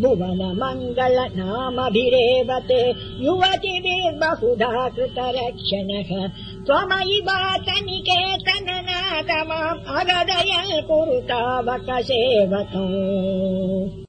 भुवन मङ्गल नामभिरेवते युवतिभिर्बहुधा कृत रक्षणः त्वमयि वाचनिके सननातमाम् अगदय कुरुतावक